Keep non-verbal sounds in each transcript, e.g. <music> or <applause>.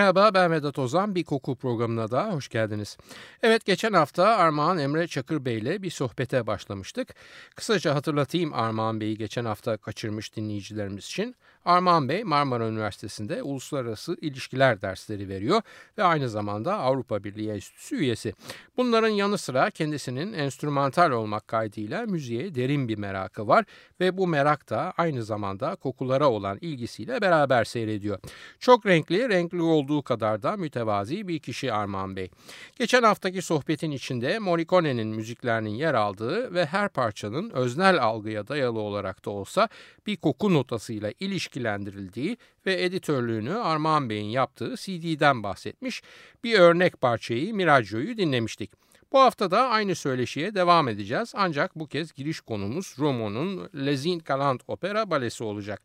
Merhaba ben Vedat Ozan. Bir koku programına da hoş geldiniz. Evet geçen hafta Armağan Emre Çakır Bey ile bir sohbete başlamıştık. Kısaca hatırlatayım Armağan Bey'i geçen hafta kaçırmış dinleyicilerimiz için. Armağan Bey Marmara Üniversitesi'nde uluslararası ilişkiler dersleri veriyor ve aynı zamanda Avrupa Birliği Enstitüsü üyesi. Bunların yanı sıra kendisinin enstrümantal olmak kaydıyla müziğe derin bir merakı var ve bu merak da aynı zamanda kokulara olan ilgisiyle beraber seyrediyor. Çok renkli, renkli olduğu kadar da mütevazi bir kişi Armağan Bey. Geçen haftaki sohbetin içinde Morricone'nin müziklerinin yer aldığı ve her parçanın öznel algıya dayalı olarak da olsa bir koku notasıyla ilişkilendirildiği ve editörlüğünü Armağan Bey'in yaptığı CD'den bahsetmiş. Bir örnek parçayı Miraggio'yu dinlemiştik. Bu hafta da aynı söyleşiye devam edeceğiz ancak bu kez giriş konumuz Romo'nun Les Galant Opera Balesi olacak.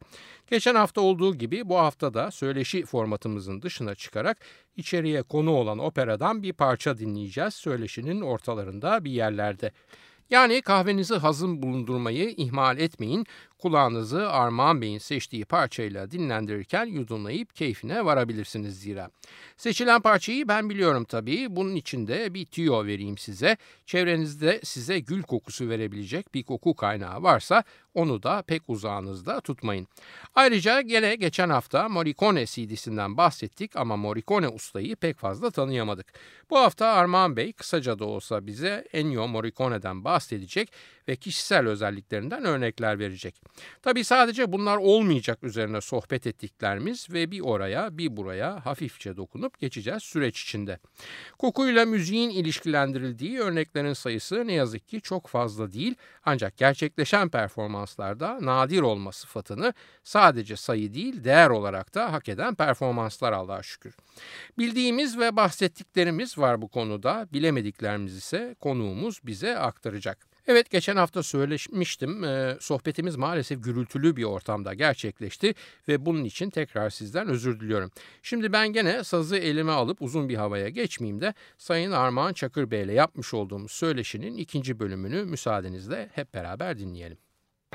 Geçen hafta olduğu gibi bu hafta da söyleşi formatımızın dışına çıkarak içeriye konu olan operadan bir parça dinleyeceğiz söyleşinin ortalarında bir yerlerde. Yani kahvenizi hazım bulundurmayı ihmal etmeyin. Kulağınızı Armağan Bey'in seçtiği parçayla dinlendirirken yudumlayıp keyfine varabilirsiniz zira. Seçilen parçayı ben biliyorum tabii. Bunun için de bir tüyo vereyim size. Çevrenizde size gül kokusu verebilecek bir koku kaynağı varsa onu da pek uzağınızda tutmayın. Ayrıca gene geçen hafta Morricone CD'sinden bahsettik ama Morricone ustayı pek fazla tanıyamadık. Bu hafta Armağan Bey kısaca da olsa bize Ennio Morricone'den bahsedecek ve kişisel özelliklerinden örnekler verecek. Tabi sadece bunlar olmayacak üzerine sohbet ettiklerimiz ve bir oraya bir buraya hafifçe dokunup geçeceğiz süreç içinde. Kokuyla müziğin ilişkilendirildiği örneklerin sayısı ne yazık ki çok fazla değil ancak gerçekleşen performanslarda nadir olma sıfatını sadece sayı değil değer olarak da hak eden performanslar Allah'a şükür. Bildiğimiz ve bahsettiklerimiz var bu konuda bilemediklerimiz ise konuğumuz bize aktaracak. Evet geçen hafta söylemiştim. E, sohbetimiz maalesef gürültülü bir ortamda gerçekleşti ve bunun için tekrar sizden özür diliyorum. Şimdi ben gene sazı elime alıp uzun bir havaya geçmeyeyim de Sayın Armağan Çakır Bey ile yapmış olduğumuz söyleşinin ikinci bölümünü müsaadenizle hep beraber dinleyelim.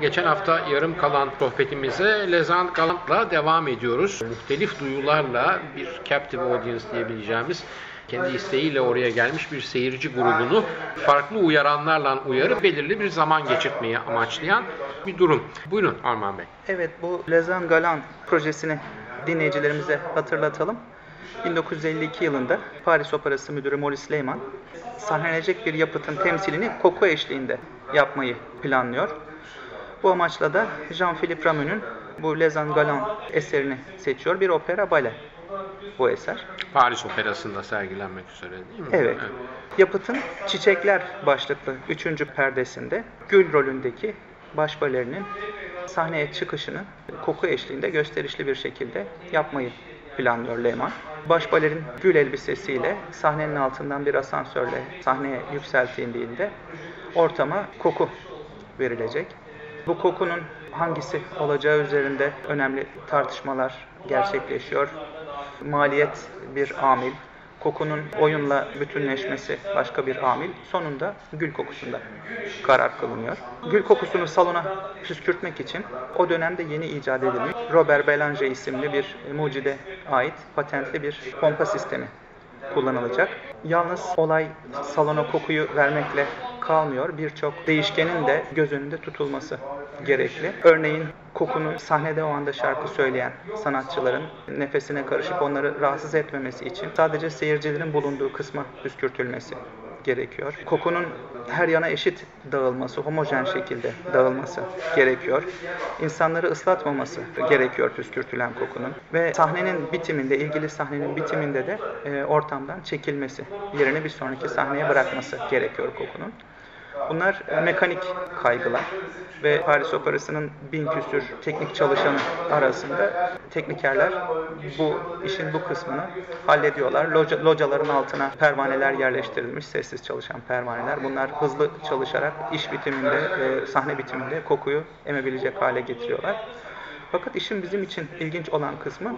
Geçen hafta yarım kalan sohbetimize Lezan Galant'la devam ediyoruz. Muhtelif duyularla bir captive audience diyebileceğimiz kendi isteğiyle oraya gelmiş bir seyirci grubunu farklı uyaranlarla uyarıp belirli bir zaman geçirtmeyi amaçlayan bir durum. Buyurun Arman Bey. Evet bu Lezan Galan projesini dinleyicilerimize hatırlatalım. 1952 yılında Paris Operası Müdürü Maurice Leyman sahnelenecek bir yapıtın temsilini koku eşliğinde yapmayı planlıyor. Bu amaçla da Jean-Philippe Rameau'nun bu Lezan Galan eserini seçiyor. Bir opera bale bu eser. Paris Operası'nda sergilenmek üzere değil mi? Evet. evet. Yapıtın Çiçekler başlıklı 3. perdesinde Gül rolündeki baş balerinin sahneye çıkışını koku eşliğinde gösterişli bir şekilde yapmayı planlıyor Lehman. Baş balerin gül elbisesiyle sahnenin altından bir asansörle sahneye yükseltildiğinde ortama koku verilecek. Bu kokunun hangisi olacağı üzerinde önemli tartışmalar gerçekleşiyor maliyet bir amil, kokunun oyunla bütünleşmesi başka bir amil. Sonunda gül kokusunda karar kılınıyor. Gül kokusunu salona püskürtmek için o dönemde yeni icat edilmiş Robert Belanger isimli bir mucide ait patentli bir pompa sistemi kullanılacak. Yalnız olay salona kokuyu vermekle kalmıyor. Birçok değişkenin de göz önünde tutulması gerekli. Örneğin kokunu sahnede o anda şarkı söyleyen sanatçıların nefesine karışıp onları rahatsız etmemesi için sadece seyircilerin bulunduğu kısma püskürtülmesi gerekiyor. Kokunun her yana eşit dağılması, homojen şekilde dağılması gerekiyor. İnsanları ıslatmaması gerekiyor püskürtülen kokunun. Ve sahnenin bitiminde, ilgili sahnenin bitiminde de e, ortamdan çekilmesi, yerini bir sonraki sahneye bırakması gerekiyor kokunun. Bunlar mekanik kaygılar ve Paris Operası'nın bin küsür teknik çalışanı arasında teknikerler bu işin bu kısmını hallediyorlar. Loca, locaların altına pervaneler yerleştirilmiş, sessiz çalışan pervaneler. Bunlar hızlı çalışarak iş bitiminde, e, sahne bitiminde kokuyu emebilecek hale getiriyorlar. Fakat işin bizim için ilginç olan kısmı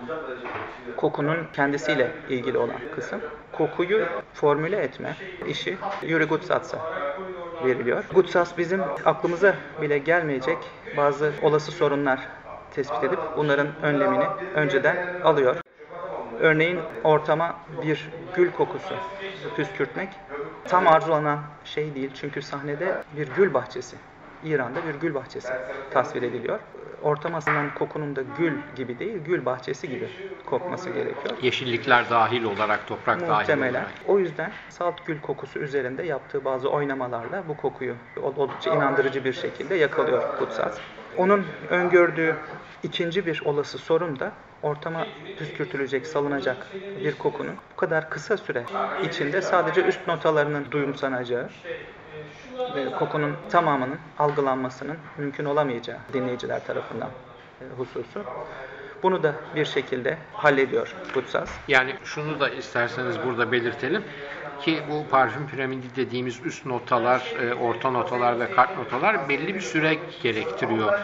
kokunun kendisiyle ilgili olan kısım. Kokuyu formüle etme işi Yuri Gutsatz'a veriliyor. Gutsatz bizim aklımıza bile gelmeyecek bazı olası sorunlar tespit edip bunların önlemini önceden alıyor. Örneğin ortama bir gül kokusu püskürtmek tam arzulanan şey değil. Çünkü sahnede bir gül bahçesi, İran'da bir gül bahçesi tasvir ediliyor. Ortama alınan kokunun da gül gibi değil, gül bahçesi gibi kokması gerekiyor. Yeşillikler dahil olarak, toprak dahil Muhtemelen. olarak. O yüzden salt gül kokusu üzerinde yaptığı bazı oynamalarla bu kokuyu oldukça inandırıcı bir şekilde yakalıyor Kutsat. Onun öngördüğü ikinci bir olası sorun da ortama püskürtülecek, salınacak bir kokunun bu kadar kısa süre içinde sadece üst notalarının duyumsanacağı ve kokunun tamamının algılanmasının mümkün olamayacağı dinleyiciler tarafından e, hususu. Bunu da bir şekilde hallediyor Kutsaz. Yani şunu da isterseniz burada belirtelim ki bu parfüm piramidi dediğimiz üst notalar, e, orta notalar ve kart notalar belli bir süre gerektiriyor.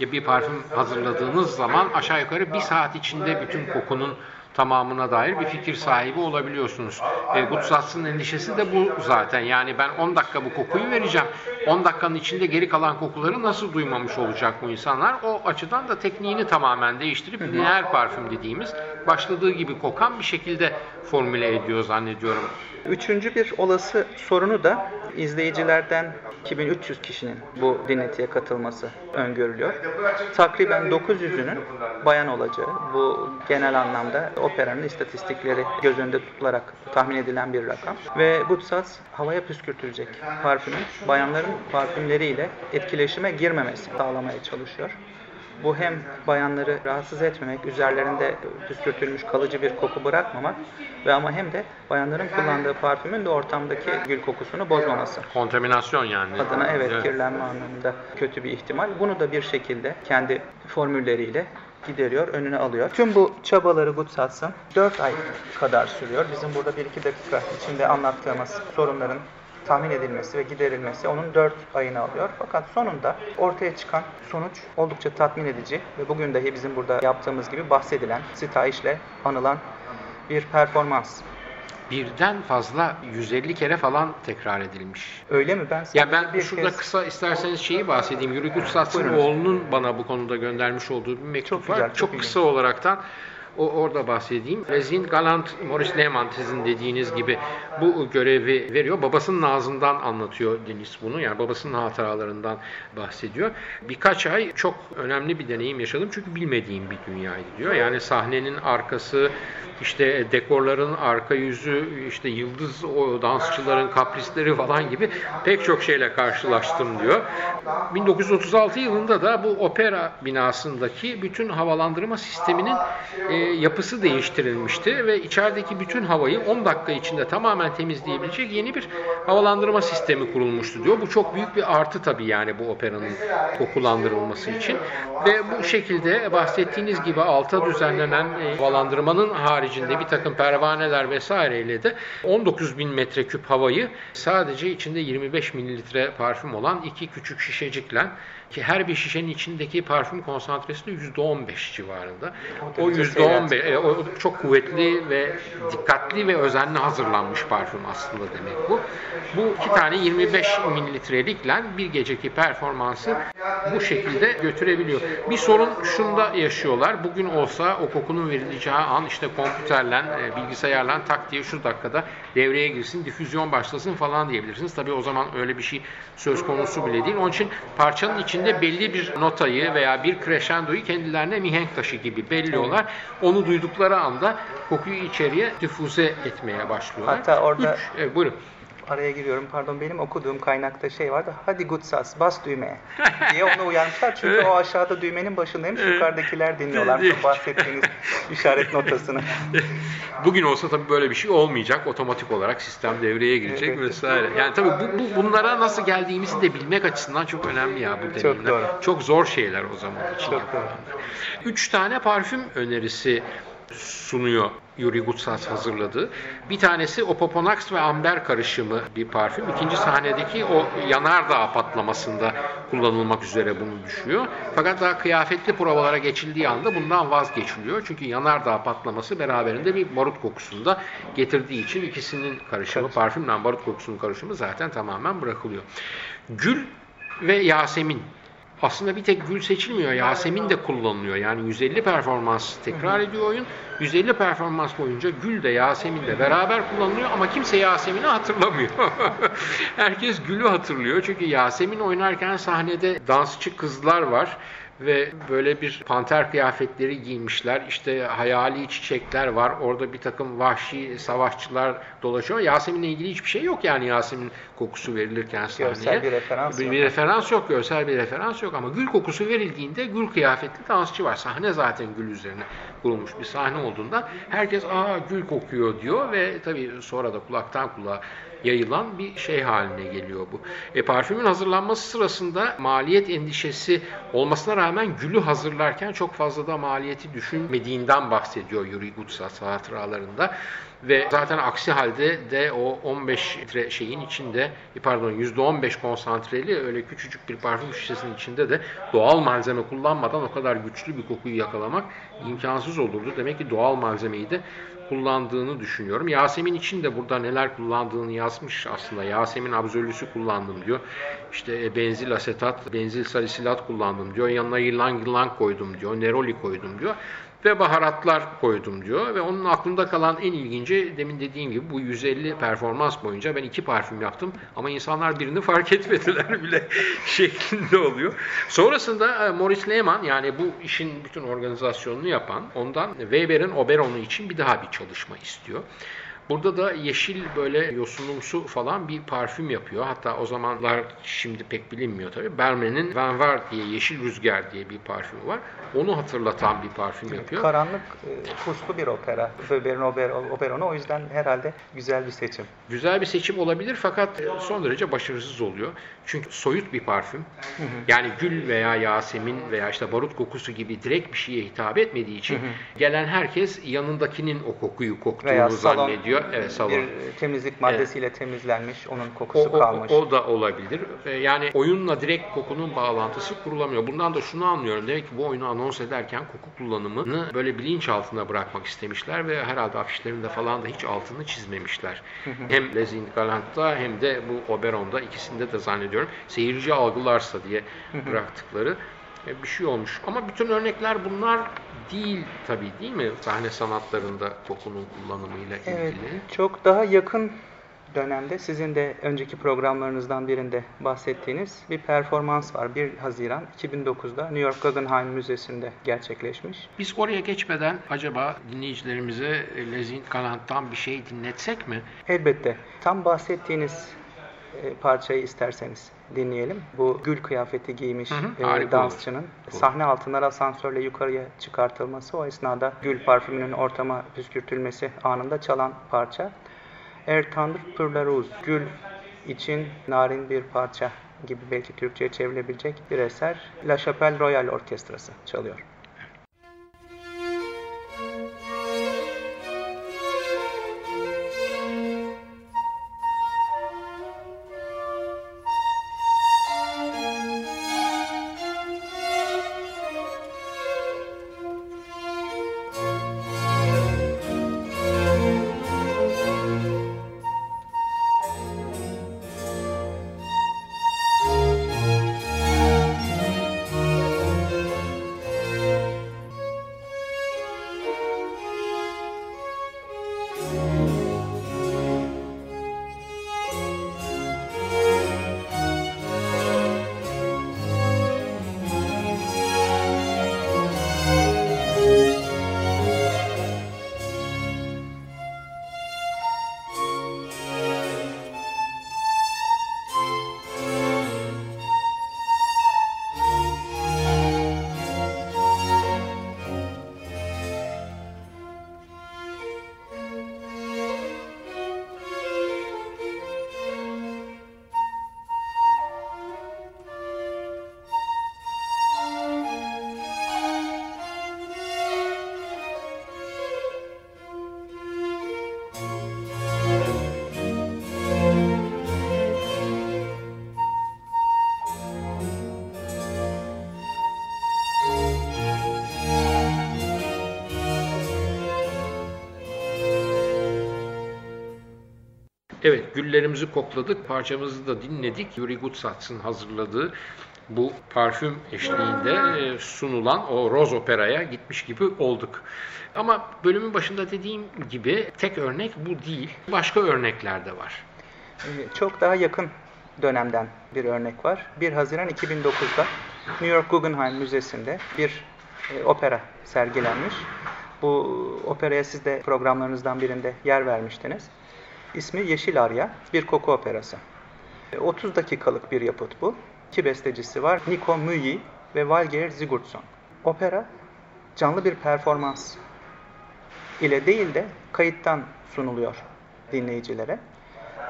Bir parfüm hazırladığınız zaman aşağı yukarı bir saat içinde bütün kokunun tamamına dair bir fikir sahibi olabiliyorsunuz. E, Gutsatz'ın endişesi de bu zaten. Yani ben 10 dakika bu kokuyu vereceğim. 10 dakikanın içinde geri kalan kokuları nasıl duymamış olacak bu insanlar? O açıdan da tekniğini tamamen değiştirip lineer parfüm dediğimiz başladığı gibi kokan bir şekilde formüle ediyor zannediyorum. Üçüncü bir olası sorunu da izleyicilerden 2300 kişinin bu dinletiye katılması öngörülüyor. Takriben 900'ünün bayan olacağı bu genel anlamda operanın istatistikleri göz önünde tutularak tahmin edilen bir rakam. Ve Gutsaz havaya püskürtülecek parfümün bayanların parfümleriyle etkileşime girmemesi sağlamaya çalışıyor. Bu hem bayanları rahatsız etmemek, üzerlerinde püskürtülmüş kalıcı bir koku bırakmamak ve ama hem de bayanların kullandığı parfümün de ortamdaki gül kokusunu bozmaması. Kontaminasyon yani. Adına evet kirlenme anlamında kötü bir ihtimal. Bunu da bir şekilde kendi formülleriyle gideriyor, önüne alıyor. Tüm bu çabaları Gutsatz'ın 4 ay kadar sürüyor. Bizim burada 1-2 dakika içinde anlattığımız sorunların tahmin edilmesi ve giderilmesi onun 4 ayını alıyor. Fakat sonunda ortaya çıkan sonuç oldukça tatmin edici ve bugün dahi bizim burada yaptığımız gibi bahsedilen, sitayişle anılan bir performans. Birden fazla 150 kere falan tekrar edilmiş. Öyle mi? Ben Ya ben bir şurada kez- kısa isterseniz şeyi bahsedeyim. Gutsatz'ın Buyurun. oğlunun bana bu konuda göndermiş olduğu bir mektup Çok var. güzel, çok çok kısa olaraktan o orada bahsedeyim. Rezin Galant, Maurice Lehmann sizin dediğiniz gibi bu görevi veriyor. Babasının ağzından anlatıyor Deniz bunu. Yani babasının hatıralarından bahsediyor. Birkaç ay çok önemli bir deneyim yaşadım. Çünkü bilmediğim bir dünyaydı diyor. Yani sahnenin arkası, işte dekorların arka yüzü, işte yıldız o dansçıların kaprisleri falan gibi pek çok şeyle karşılaştım diyor. 1936 yılında da bu opera binasındaki bütün havalandırma sisteminin e, yapısı değiştirilmişti ve içerideki bütün havayı 10 dakika içinde tamamen temizleyebilecek yeni bir havalandırma sistemi kurulmuştu diyor. Bu çok büyük bir artı tabii yani bu operanın kokulandırılması için. Ve bu şekilde bahsettiğiniz gibi alta düzenlenen e, havalandırmanın haricinde bir takım pervaneler vesaireyle de 19 bin metreküp havayı sadece içinde 25 mililitre parfüm olan iki küçük şişecikle ki her bir şişenin içindeki parfüm konsantresi de %15 civarında. O %15 e, o çok kuvvetli ve dikkatli ve özenli hazırlanmış parfüm aslında demek bu. Bu iki tane 25 mililitrelikle bir geceki performansı bu şekilde götürebiliyor. Bir sorun şunda yaşıyorlar. Bugün olsa o kokunun verileceği an işte kompüterle, e, bilgisayarla tak diye şu dakikada devreye girsin, difüzyon başlasın falan diyebilirsiniz. Tabii o zaman öyle bir şey söz konusu bile değil. Onun için parçanın içinde belli bir notayı veya bir crescendoyu kendilerine mihenk taşı gibi belliyorlar. Onu duydukları anda kokuyu içeriye difüze etmeye başlıyorlar. Hatta orada- Üç, e, buyurun. Araya giriyorum pardon benim okuduğum kaynakta şey vardı hadi Gutsas bas düğmeye diye onu uyarmışlar çünkü o aşağıda düğmenin başındaymış yukarıdakiler dinliyorlar bahsettiğiniz işaret notasını. Bugün olsa tabii böyle bir şey olmayacak otomatik olarak sistem devreye girecek evet. vesaire. Yani tabii bu, bu, bunlara nasıl geldiğimizi de bilmek açısından çok önemli ya bu deneyimler. Çok, doğru. çok zor şeyler o zaman için çok. Doğru. Üç tane parfüm önerisi sunuyor Yuri Gutsas hazırladı. Bir tanesi Opoponax ve Amber karışımı bir parfüm. İkinci sahnedeki o yanardağ patlamasında kullanılmak üzere bunu düşüyor. Fakat daha kıyafetli provalara geçildiği anda bundan vazgeçiliyor. Çünkü yanardağ patlaması beraberinde bir barut kokusunda getirdiği için ikisinin karışımı, parfümle barut kokusunun karışımı zaten tamamen bırakılıyor. Gül ve Yasemin aslında bir tek gül seçilmiyor. Yasemin de kullanılıyor. Yani 150 performans tekrar ediyor oyun. 150 performans boyunca gül de Yasemin de beraber kullanılıyor ama kimse Yasemin'i hatırlamıyor. <laughs> Herkes gülü hatırlıyor. Çünkü Yasemin oynarken sahnede dansçı kızlar var ve böyle bir panter kıyafetleri giymişler. İşte hayali çiçekler var. Orada bir takım vahşi savaşçılar dolaşıyor. Yasemin'le ilgili hiçbir şey yok yani Yasemin kokusu verilirken sahneye. Görsel bir referans bir, yok. Bir referans yok, görsel bir referans yok ama gül kokusu verildiğinde gül kıyafetli dansçı var. Sahne zaten gül üzerine kurulmuş bir sahne olduğunda herkes aa gül kokuyor diyor ve tabii sonra da kulaktan kulağa yayılan bir şey haline geliyor bu. E, parfümün hazırlanması sırasında maliyet endişesi olmasına rağmen gülü hazırlarken çok fazla da maliyeti düşünmediğinden bahsediyor Yuri Gutsas hatıralarında. Ve zaten aksi halde de o 15 litre şeyin içinde e, pardon %15 konsantreli öyle küçücük bir parfüm şişesinin içinde de doğal malzeme kullanmadan o kadar güçlü bir kokuyu yakalamak imkansız olurdu. Demek ki doğal malzemeyi de kullandığını düşünüyorum. Yasemin için de burada neler kullandığını yazmış aslında. Yasemin absolüsü kullandım diyor. İşte e, benzil asetat, benzil salisilat kullandım diyor. Yanına yılan yılan koydum diyor. Neroli koydum diyor ve baharatlar koydum diyor. Ve onun aklında kalan en ilginci demin dediğim gibi bu 150 performans boyunca ben iki parfüm yaptım ama insanlar birini fark etmediler <laughs> bile şeklinde oluyor. Sonrasında e, Maurice Lehmann yani bu işin bütün organizasyonunu yapan ondan Weber'in Oberon'u için bir daha bir çalışma istiyor. Burada da yeşil böyle yosunumsu falan bir parfüm yapıyor. Hatta o zamanlar şimdi pek bilinmiyor tabii. Berme'nin Van Var diye Yeşil Rüzgar diye bir parfümü var. Onu hatırlatan bir parfüm yapıyor. Karanlık, e, puslu bir opera. Oper, operonu o yüzden herhalde güzel bir seçim. Güzel bir seçim olabilir fakat e, son derece başarısız oluyor. Çünkü soyut bir parfüm. Yani gül veya yasemin veya işte barut kokusu gibi direkt bir şeye hitap etmediği için gelen herkes yanındakinin o kokuyu koktuğunu zannediyor oluyor. Evet, salon. Bir temizlik maddesiyle evet. temizlenmiş, onun kokusu o, o, kalmış. O da olabilir. Ee, yani oyunla direkt kokunun bağlantısı kurulamıyor. Bundan da şunu anlıyorum. Demek ki bu oyunu anons ederken koku kullanımını böyle bilinç altına bırakmak istemişler ve herhalde afişlerinde falan da hiç altını çizmemişler. hem Les Galant'ta hem de bu Oberon'da ikisinde de zannediyorum seyirci algılarsa diye bıraktıkları e, bir şey olmuş. Ama bütün örnekler bunlar değil tabii değil mi? Sahne sanatlarında kokunun kullanımıyla ilgili. Evet, çok daha yakın dönemde sizin de önceki programlarınızdan birinde bahsettiğiniz bir performans var. 1 Haziran 2009'da New York Guggenheim Müzesi'nde gerçekleşmiş. Biz oraya geçmeden acaba dinleyicilerimize Lezin Galant'tan bir şey dinletsek mi? Elbette. Tam bahsettiğiniz e, parçayı isterseniz dinleyelim. Bu gül kıyafeti giymiş hı hı, e, dansçının olur. sahne altından asansörle yukarıya çıkartılması, o esnada gül parfümünün ortama püskürtülmesi anında çalan parça. Er Tanrı Pırlaruz, gül için narin bir parça gibi belki Türkçe'ye çevrilebilecek bir eser. La Chapelle Royal Orkestrası çalıyor. Evet, güllerimizi kokladık, parçamızı da dinledik. Yuri Gutsatz'ın hazırladığı bu parfüm eşliğinde e, sunulan o Roz Opera'ya gitmiş gibi olduk. Ama bölümün başında dediğim gibi tek örnek bu değil. Başka örnekler de var. Ee, Çok daha yakın dönemden bir örnek var. 1 Haziran 2009'da New York Guggenheim Müzesi'nde bir e, opera sergilenmiş. Bu operaya siz de programlarınızdan birinde yer vermiştiniz. İsmi Yeşil Arya, bir koku operası. E, 30 dakikalık bir yapıt bu. İki bestecisi var, Niko Müyi ve Valgeir Sigurdsson. Opera canlı bir performans ile değil de kayıttan sunuluyor dinleyicilere.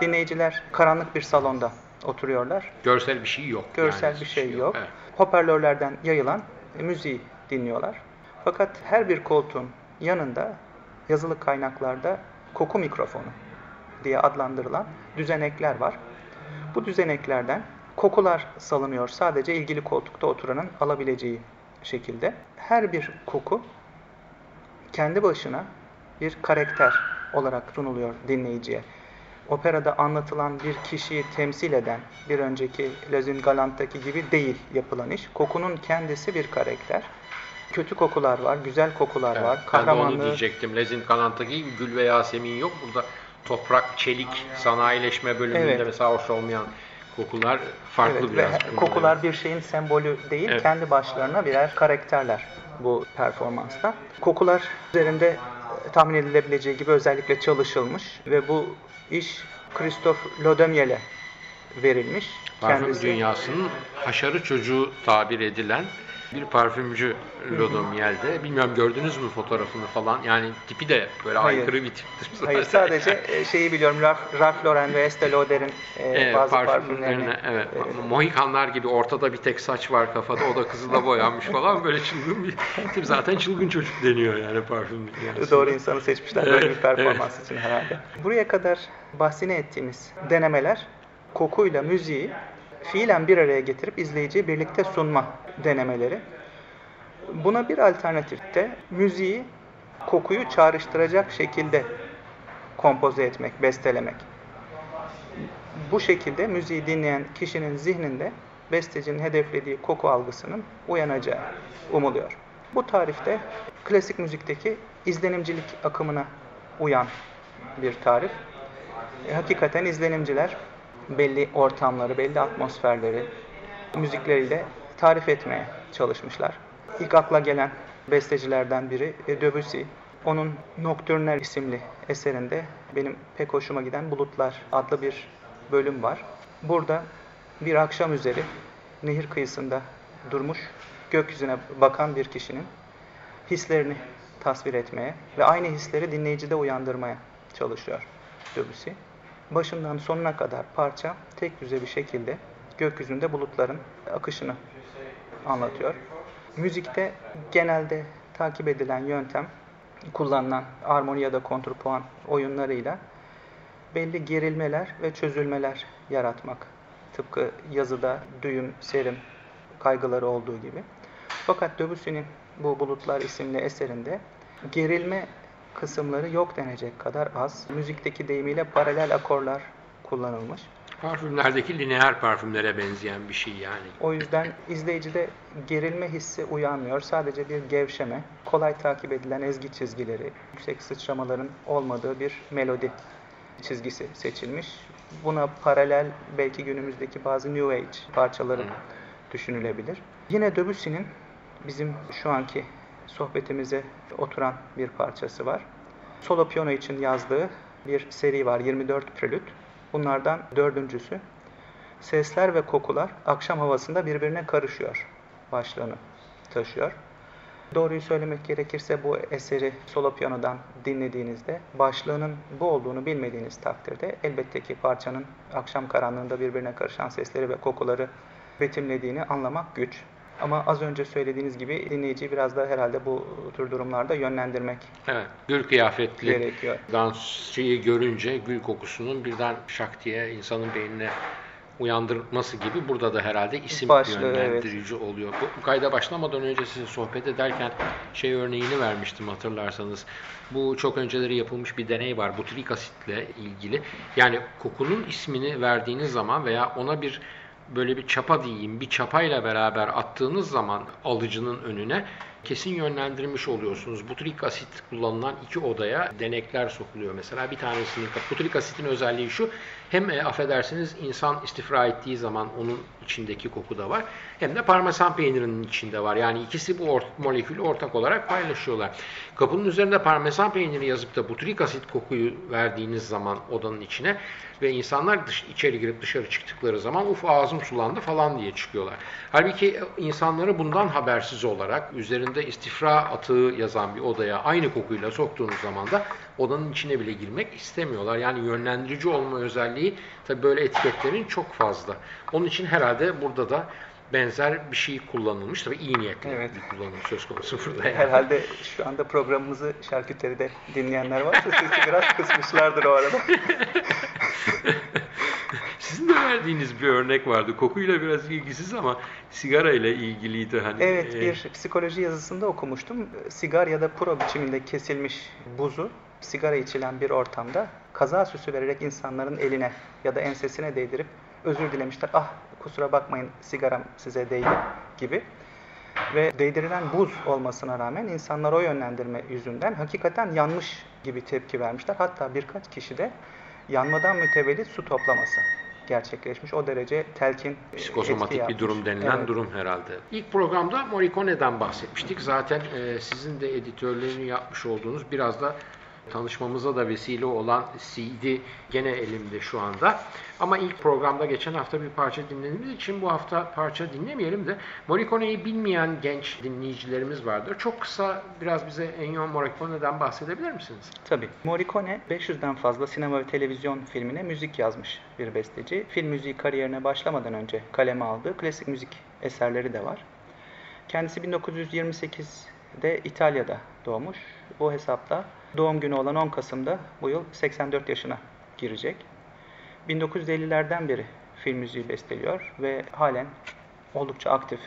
Dinleyiciler karanlık bir salonda oturuyorlar. Görsel bir şey yok. Görsel yani. bir şey yok. Evet. Hoparlörlerden yayılan e, müziği dinliyorlar. Fakat her bir koltuğun yanında yazılı kaynaklarda koku mikrofonu diye adlandırılan düzenekler var. Bu düzeneklerden kokular salınıyor sadece ilgili koltukta oturanın alabileceği şekilde. Her bir koku kendi başına bir karakter olarak sunuluyor dinleyiciye. Operada anlatılan bir kişiyi temsil eden bir önceki Lazin Galant'taki gibi değil yapılan iş. Kokunun kendisi bir karakter. Kötü kokular var, güzel kokular Evet, var, ben de onu kahramanlığı diyecektim. Lezin Kanant'taki gibi gül ve Yasemin yok. Burada toprak, çelik, sanayileşme bölümünde Evet. mesela hoş olmayan kokular farklı Evet, biraz. ve kokular bir şeyin sembolü değil, Evet. kendi başlarına birer karakterler bu performansta. Kokular üzerinde e, tahmin edilebileceği gibi özellikle çalışılmış ve bu iş Christophe Lodemiel'e verilmiş. Parfüm dünyasının haşarı çocuğu tabir edilen bir parfümcü Lodomiel'de. Bilmiyorum gördünüz mü fotoğrafını falan? Yani tipi de böyle Hayır. aykırı bir tiptir zaten. Hayır sadece e, şeyi biliyorum Ralph, Ralph Lauren ve Estee Lauder'in e, Evet, bazı parfümlerini evet. e, Mohikanlar gibi ortada bir tek saç var kafada, o da kızıla boyanmış falan böyle çılgın bir tip. Zaten çılgın çocuk deniyor yani parfüm dünyasında. Doğru insanı seçmişler böyle bir Evet, performans için herhalde. Buraya kadar bahsini ettiğimiz denemeler kokuyla müziği fiilen bir araya getirip izleyiciye birlikte sunma denemeleri. Buna bir alternatif de müziği kokuyu çağrıştıracak şekilde kompoze etmek, bestelemek. Bu şekilde müziği dinleyen kişinin zihninde bestecinin hedeflediği koku algısının uyanacağı umuluyor. Bu tarifte klasik müzikteki izlenimcilik akımına uyan bir tarif. E, hakikaten izlenimciler belli ortamları, belli atmosferleri müzikleriyle tarif etmeye çalışmışlar. İlk akla gelen bestecilerden biri e, Debussy. Onun Nocturnal isimli eserinde benim pek hoşuma giden Bulutlar adlı bir bölüm var. Burada bir akşam üzeri nehir kıyısında durmuş, gökyüzüne bakan bir kişinin hislerini tasvir etmeye ve aynı hisleri dinleyicide uyandırmaya çalışıyor Debussy. Başından sonuna kadar parça tek düze bir şekilde gökyüzünde bulutların akışını anlatıyor. Müzikte genelde takip edilen yöntem kullanılan armoni ya da kontrpuan oyunlarıyla belli gerilmeler ve çözülmeler yaratmak. Tıpkı yazıda düğüm, serim kaygıları olduğu gibi. Fakat Debussy'nin bu Bulutlar isimli eserinde gerilme kısımları yok denecek kadar az. Müzikteki deyimiyle paralel akorlar kullanılmış. Parfümlerdeki lineer parfümlere benzeyen bir şey yani. O yüzden izleyicide gerilme hissi uyanmıyor. Sadece bir gevşeme, kolay takip edilen ezgi çizgileri, yüksek sıçramaların olmadığı bir melodi çizgisi seçilmiş. Buna paralel belki günümüzdeki bazı New Age parçaları düşünülebilir. Yine Debussy'nin bizim şu anki sohbetimize oturan bir parçası var. Solo piyano için yazdığı bir seri var, 24 prelüt. Bunlardan dördüncüsü. Sesler ve kokular akşam havasında birbirine karışıyor başlığını taşıyor. Doğruyu söylemek gerekirse bu eseri solo piyanodan dinlediğinizde başlığının bu olduğunu bilmediğiniz takdirde elbette ki parçanın akşam karanlığında birbirine karışan sesleri ve kokuları betimlediğini anlamak güç. Ama az önce söylediğiniz gibi dinleyiciyi biraz da herhalde bu tür durumlarda yönlendirmek Evet, gül kıyafetli gerekiyor. dansçıyı görünce gül kokusunun birden şak diye insanın beynine uyandırması gibi burada da herhalde isim Başlığı, yönlendirici oluyor. Bu, kayda başlamadan önce size sohbet ederken şey örneğini vermiştim hatırlarsanız. Bu çok önceleri yapılmış bir deney var butyrik asitle ilgili. Yani kokunun ismini verdiğiniz zaman veya ona bir böyle bir çapa diyeyim, bir çapayla beraber attığınız zaman alıcının önüne kesin yönlendirmiş oluyorsunuz. Butyrik asit kullanılan iki odaya denekler sokuluyor. Mesela bir tanesinin butyrik asitin özelliği şu. Hem e, affedersiniz insan istifra ettiği zaman onun içindeki koku da var. Hem de parmesan peynirinin içinde var. Yani ikisi bu or molekülü ortak olarak paylaşıyorlar. Kapının üzerinde parmesan peyniri yazıp da butyrik asit kokuyu verdiğiniz zaman odanın içine ve insanlar dış, içeri girip dışarı çıktıkları zaman uf ağzım sulandı falan diye çıkıyorlar. Halbuki insanları bundan habersiz olarak üzerinde istifra atığı yazan bir odaya aynı kokuyla soktuğunuz zaman da odanın içine bile girmek istemiyorlar. Yani yönlendirici olma özelliği tabi böyle etiketlerin çok fazla. Onun için herhalde burada da benzer bir şey kullanılmış. Tabii iyi niyetli evet. bir kullanım söz konusu burada. Yani. Herhalde şu anda programımızı şarküteride dinleyenler varsa sesi biraz kısmışlardır o arada. <laughs> Sizin de verdiğiniz bir örnek vardı. Kokuyla biraz ilgisiz ama sigara ile ilgiliydi. Hani, evet bir psikoloji yazısında okumuştum. Sigar ya da pro biçiminde kesilmiş buzu sigara içilen bir ortamda kaza süsü vererek insanların eline ya da ensesine değdirip özür dilemişler. Ah kusura bakmayın sigaram size değdi gibi. Ve değdirilen buz olmasına rağmen insanlar o yönlendirme yüzünden hakikaten yanmış gibi tepki vermişler. Hatta birkaç kişi de yanmadan mütevellit su toplaması gerçekleşmiş. O derece telkin Psikosomatik bir durum denilen evet. durum herhalde. İlk programda Morricone'den bahsetmiştik. Zaten e, sizin de editörlerini yapmış olduğunuz biraz da tanışmamıza da vesile olan CD gene elimde şu anda. Ama ilk programda geçen hafta bir parça dinlediğimiz için bu hafta parça dinlemeyelim de Morricone'yi bilmeyen genç dinleyicilerimiz vardır. Çok kısa biraz bize Ennio Morricone'den bahsedebilir misiniz? Tabii. Morricone 500'den fazla sinema ve televizyon filmine müzik yazmış bir besteci. Film müziği kariyerine başlamadan önce kaleme aldığı klasik müzik eserleri de var. Kendisi 1928'de İtalya'da doğmuş. Bu hesapta Doğum günü olan 10 Kasım'da bu yıl 84 yaşına girecek. 1950'lerden beri film müziği besteliyor ve halen oldukça aktif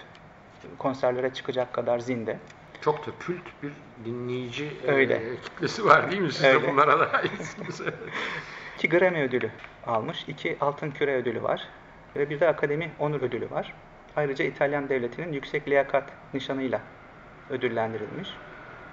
konserlere çıkacak kadar zinde. Çok da kült bir dinleyici Öyle. E, kitlesi var değil mi? Siz Öyle. de bunlara <laughs> da aitsiniz. iki Grammy ödülü almış, iki Altın Küre ödülü var ve bir de Akademi Onur ödülü var. Ayrıca İtalyan devletinin yüksek liyakat nişanıyla ödüllendirilmiş.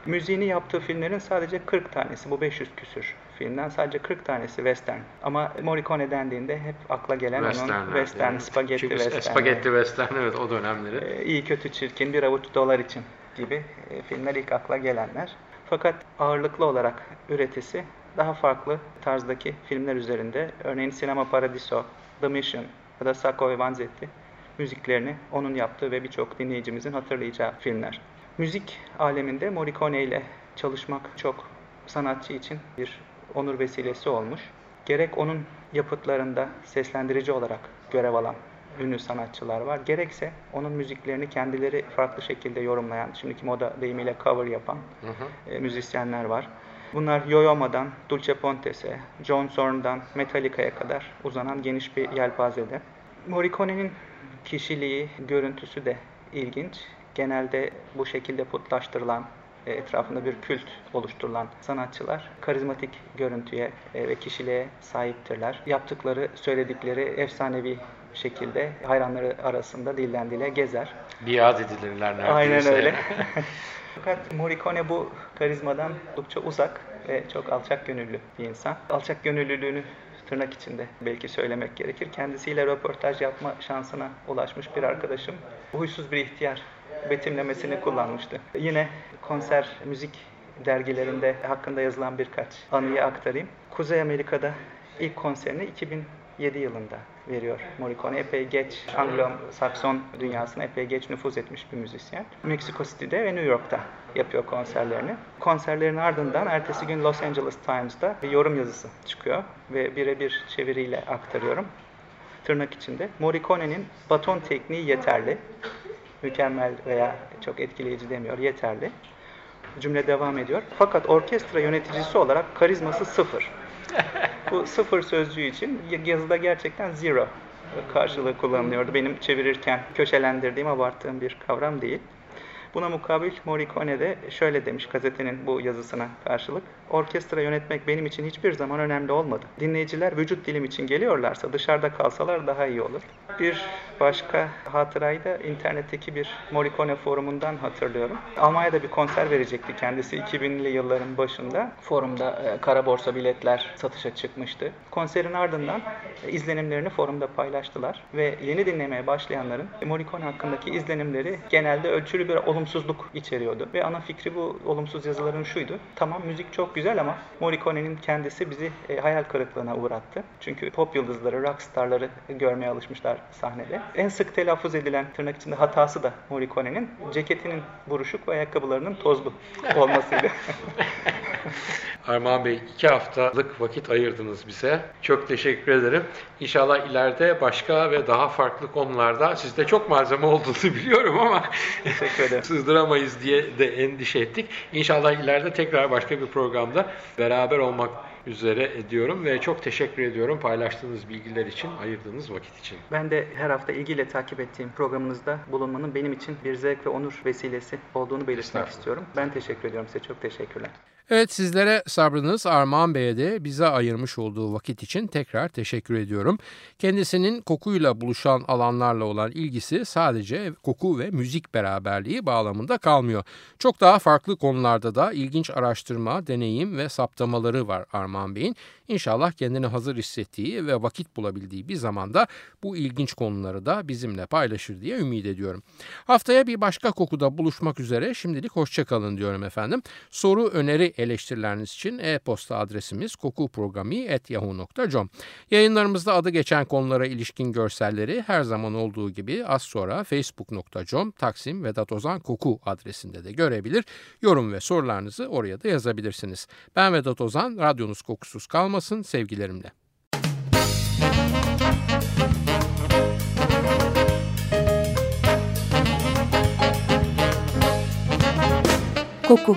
Müziğini yaptığı filmlerin sadece 40 tanesi, bu 500 küsür filmden sadece 40 tanesi western. Ama Morricone dendiğinde hep akla gelen Westernler, onun western, yani. spagetti Çünkü western. Spagetti western evet o dönemleri. Ee, iyi kötü çirkin bir avuç dolar için gibi e, filmler ilk akla gelenler. Fakat ağırlıklı olarak üretisi daha farklı tarzdaki filmler üzerinde. Örneğin Sinema Paradiso, The Mission ya da Sacco ve Vanzetti müziklerini onun yaptığı ve birçok dinleyicimizin hatırlayacağı filmler. Müzik aleminde Morricone ile çalışmak çok sanatçı için bir onur vesilesi olmuş. Gerek onun yapıtlarında seslendirici olarak görev alan ünlü sanatçılar var. Gerekse onun müziklerini kendileri farklı şekilde yorumlayan, şimdiki moda deyimiyle cover yapan hı hı. E, müzisyenler var. Bunlar Yoyoma'dan Dulce Pontes'e, John Zorn'dan Metallica'ya kadar uzanan geniş bir yelpazede. Morricone'nin kişiliği, görüntüsü de ilginç genelde bu şekilde putlaştırılan e, etrafında bir kült oluşturulan sanatçılar karizmatik görüntüye e, ve kişiliğe sahiptirler. Yaptıkları, söyledikleri efsanevi şekilde hayranları arasında dilden dile gezer. Biat edilirler neredeyse. Aynen öyle. <laughs> Fakat Morricone bu karizmadan oldukça uzak ve çok alçak gönüllü bir insan. Alçak gönüllülüğünü tırnak içinde belki söylemek gerekir. Kendisiyle röportaj yapma şansına ulaşmış bir arkadaşım. Huysuz bir ihtiyar betimlemesini kullanmıştı. Yine konser, müzik dergilerinde hakkında yazılan birkaç anıyı aktarayım. Kuzey Amerika'da ilk konserini 2007 yılında veriyor Morricone. Epey geç Anglo-Sakson dünyasına epey geç nüfuz etmiş bir müzisyen. Mexico City'de ve New York'ta yapıyor konserlerini. Konserlerin ardından ertesi gün Los Angeles Times'da bir yorum yazısı çıkıyor ve birebir çeviriyle aktarıyorum. Tırnak içinde. Morricone'nin baton tekniği yeterli mükemmel veya çok etkileyici demiyor, yeterli. Cümle devam ediyor. Fakat orkestra yöneticisi olarak karizması sıfır. <laughs> Bu sıfır sözcüğü için yazıda gerçekten zero karşılığı kullanılıyordu. Benim çevirirken köşelendirdiğim, abarttığım bir kavram değil. Buna mukabil Morricone de şöyle demiş gazetenin bu yazısına karşılık. Orkestra yönetmek benim için hiçbir zaman önemli olmadı. Dinleyiciler vücut dilim için geliyorlarsa dışarıda kalsalar daha iyi olur. Bir başka hatırayı da internetteki bir Morricone forumundan hatırlıyorum. Almanya'da bir konser verecekti kendisi 2000'li yılların başında. Forumda e, kara borsa biletler satışa çıkmıştı. Konserin ardından e, izlenimlerini forumda paylaştılar ve yeni dinlemeye başlayanların Morricone hakkındaki izlenimleri genelde ölçülü bir olumsuzluk içeriyordu. Ve ana fikri bu olumsuz yazıların şuydu. Tamam müzik çok güzel ama Morricone'nin kendisi bizi e, hayal kırıklığına uğrattı. Çünkü pop yıldızları, rock starları görmeye alışmışlar sahnede. En sık telaffuz edilen tırnak içinde hatası da Morricone'nin ceketinin buruşuk ve ayakkabılarının tozlu <laughs> olmasıydı. Armağan Bey iki haftalık vakit ayırdınız bize. Çok teşekkür ederim. İnşallah ileride başka ve daha farklı konularda sizde çok malzeme olduğunu <laughs> biliyorum ama teşekkür ederim. <laughs> sızdıramayız diye de endişe ettik. İnşallah ileride tekrar başka bir programda beraber olmak üzere ediyorum ve çok teşekkür ediyorum paylaştığınız bilgiler için, ayırdığınız vakit için. Ben de her hafta ilgiyle takip ettiğim programınızda bulunmanın benim için bir zevk ve onur vesilesi olduğunu belirtmek istiyorum. Ben teşekkür ediyorum size. Çok teşekkürler. Evet sizlere sabrınız Armağan Bey'e de bize ayırmış olduğu vakit için tekrar teşekkür ediyorum. Kendisinin kokuyla buluşan alanlarla olan ilgisi sadece koku ve müzik beraberliği bağlamında kalmıyor. Çok daha farklı konularda da ilginç araştırma, deneyim ve saptamaları var Armağan Bey'in. İnşallah kendini hazır hissettiği ve vakit bulabildiği bir zamanda bu ilginç konuları da bizimle paylaşır diye ümit ediyorum. Haftaya bir başka kokuda buluşmak üzere şimdilik hoşçakalın diyorum efendim. Soru, öneri, eleştirileriniz için e-posta adresimiz kokuprogrami.yahoo.com Yayınlarımızda adı geçen konulara ilişkin görselleri her zaman olduğu gibi az sonra facebook.com Taksim Vedat Ozan Koku adresinde de görebilir. Yorum ve sorularınızı oraya da yazabilirsiniz. Ben Vedat Ozan, radyonuz kokusuz kalmasın sevgilerimle. Koku